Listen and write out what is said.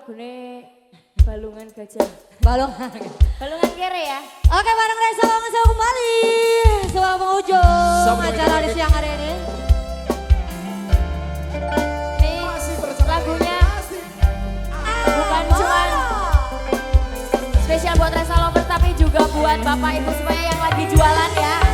lagune Balungan Gajah. Balongan. Balungan kere ya. Oke bareng Reza Wangsa kembali. Sebuah penghujung acara di siang hari ini. Ini lagunya ah, bukan cuma spesial buat Reza Lovers tapi juga buat bapak ibu semuanya yang lagi jualan ya.